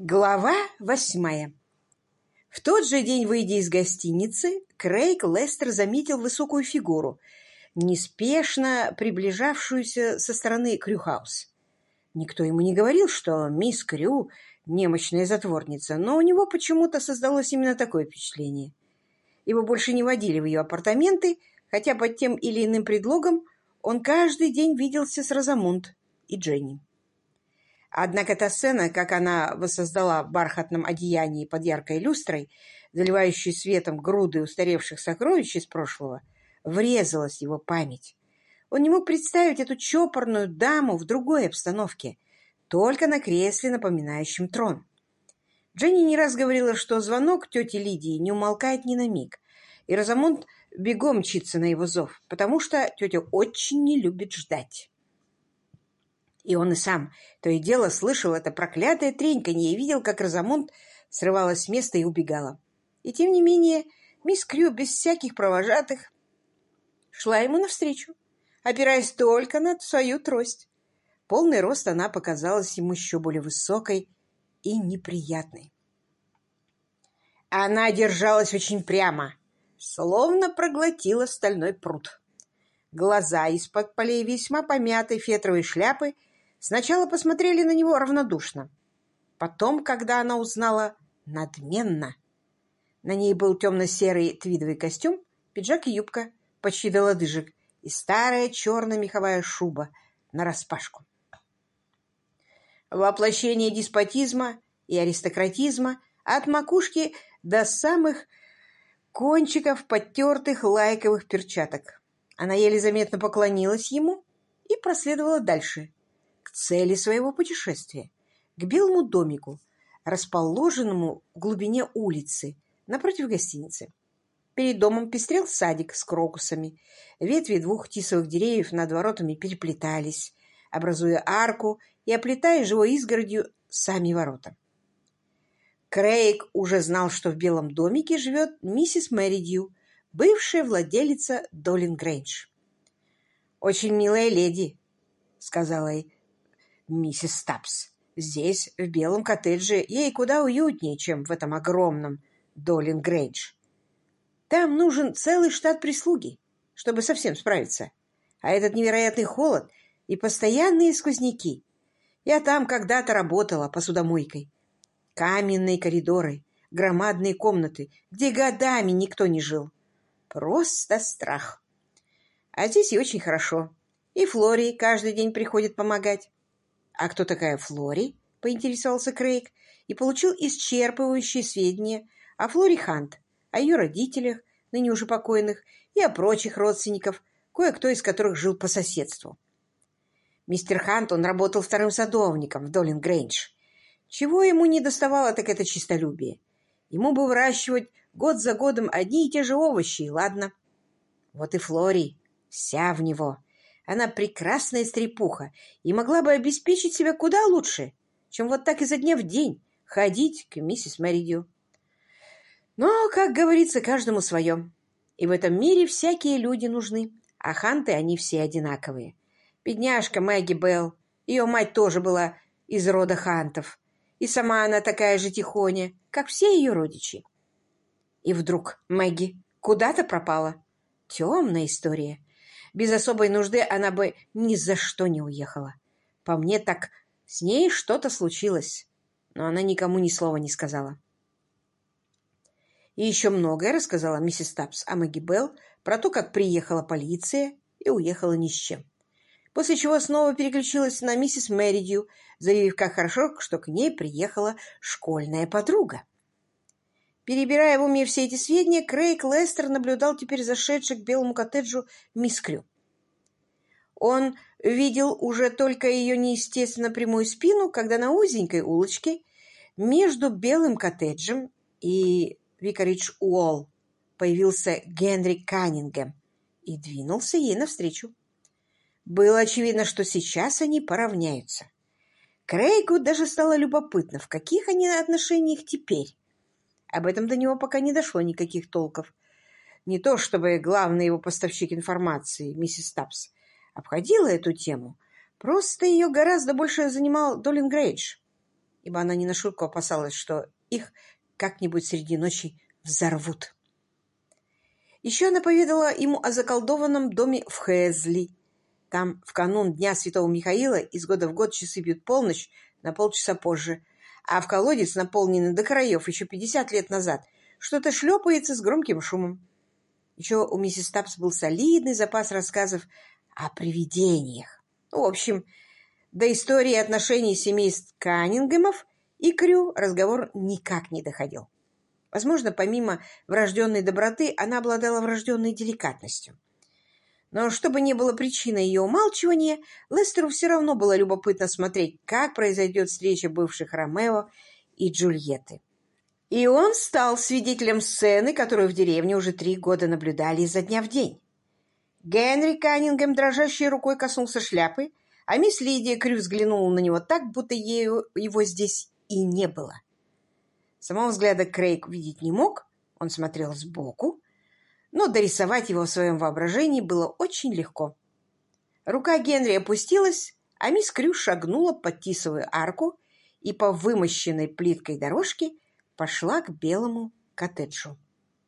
Глава восьмая. В тот же день, выйдя из гостиницы, Крейг Лестер заметил высокую фигуру, неспешно приближавшуюся со стороны Крюхаус. Никто ему не говорил, что мисс Крю — немощная затворница, но у него почему-то создалось именно такое впечатление. Его больше не водили в ее апартаменты, хотя под тем или иным предлогом он каждый день виделся с Розамунд и Дженни. Однако та сцена, как она воссоздала в бархатном одеянии под яркой люстрой, заливающей светом груды устаревших сокровищ из прошлого, врезалась в его память. Он не мог представить эту чопорную даму в другой обстановке, только на кресле, напоминающем трон. Дженни не раз говорила, что звонок тети Лидии не умолкает ни на миг, и Розамунд бегом мчится на его зов, потому что тетя очень не любит ждать. И он и сам то и дело слышал это проклятое треньканье и видел, как Розамунд срывалась с места и убегала. И тем не менее мисс Крю без всяких провожатых шла ему навстречу, опираясь только на свою трость. Полный рост она показалась ему еще более высокой и неприятной. Она держалась очень прямо, словно проглотила стальной пруд. Глаза из-под полей весьма помятой фетровой шляпы Сначала посмотрели на него равнодушно. Потом, когда она узнала надменно. На ней был темно-серый твидовый костюм, пиджак и юбка, почти до лодыжек, и старая черная меховая шуба нараспашку. Воплощение деспотизма и аристократизма от макушки до самых кончиков подтертых лайковых перчаток. Она еле заметно поклонилась ему и проследовала дальше, к цели своего путешествия, к белому домику, расположенному в глубине улицы, напротив гостиницы. Перед домом пестрел садик с крокусами. Ветви двух тисовых деревьев над воротами переплетались, образуя арку и оплетая живой изгородью сами ворота. Крейг уже знал, что в белом домике живет миссис Мэридью, бывшая владелица Долин Грейндж. «Очень милая леди», — сказала ей миссис Стапс. Здесь, в белом коттедже, ей куда уютнее, чем в этом огромном Долин Грейндж. Там нужен целый штат прислуги, чтобы совсем справиться. А этот невероятный холод и постоянные сквозняки. Я там когда-то работала посудомойкой. Каменные коридоры, громадные комнаты, где годами никто не жил. Просто страх. А здесь и очень хорошо. И Флори каждый день приходит помогать. «А кто такая Флори?» — поинтересовался Крейг и получил исчерпывающие сведения о Флори Хант, о ее родителях, ныне уже покойных, и о прочих родственников, кое-кто из которых жил по соседству. Мистер Хант, он работал вторым садовником в Долин Грейндж. Чего ему не доставало, так это чистолюбие. Ему бы выращивать год за годом одни и те же овощи, ладно. Вот и Флори, вся в него. Она прекрасная стрепуха и могла бы обеспечить себя куда лучше, чем вот так изо дня в день ходить к миссис Мэридью. Но, как говорится, каждому свое. И в этом мире всякие люди нужны, а ханты они все одинаковые. Бедняжка Мэгги Белл, ее мать тоже была из рода хантов, и сама она такая же тихоня, как все ее родичи. И вдруг Мэгги куда-то пропала. Темная история. Без особой нужды она бы ни за что не уехала. По мне так с ней что-то случилось, но она никому ни слова не сказала. И еще многое рассказала миссис Тапс о Мэгги Белл, про то, как приехала полиция и уехала ни с чем. После чего снова переключилась на миссис Мэридью, заявив, как хорошо, что к ней приехала школьная подруга. Перебирая в уме все эти сведения, Крейг Лестер наблюдал теперь зашедший к белому коттеджу мисс Крю. Он видел уже только ее неестественно прямую спину, когда на узенькой улочке между белым коттеджем и Викаридж Уолл появился Генри Каннингем и двинулся ей навстречу. Было очевидно, что сейчас они поравняются. Крейгу даже стало любопытно, в каких они отношениях теперь. Об этом до него пока не дошло никаких толков. Не то чтобы главный его поставщик информации, миссис Тапс, обходила эту тему, просто ее гораздо больше занимал Долин Грейдж. ибо она не на шутку опасалась, что их как-нибудь среди ночи взорвут. Еще она поведала ему о заколдованном доме в Хэзли. Там в канун Дня Святого Михаила из года в год часы бьют полночь на полчаса позже, а в колодец, наполненный до краев еще пятьдесят лет назад, что-то шлепается с громким шумом. Еще у миссис Тапс был солидный запас рассказов о привидениях. В общем, до истории отношений семейств Каннингемов и Крю разговор никак не доходил. Возможно, помимо врожденной доброты, она обладала врожденной деликатностью. Но что бы ни было причиной ее умалчивания, Лестеру все равно было любопытно смотреть, как произойдет встреча бывших Ромео и Джульетты. И он стал свидетелем сцены, которую в деревне уже три года наблюдали изо дня в день. Генри Каннингем дрожащей рукой коснулся шляпы, а мисс Лидия Крю взглянула на него так, будто ею его здесь и не было. Самого взгляда Крейг видеть не мог, он смотрел сбоку, но дорисовать его в своем воображении было очень легко. Рука Генри опустилась, а мисс Крю шагнула под тисовую арку и по вымощенной плиткой дорожке пошла к белому коттеджу.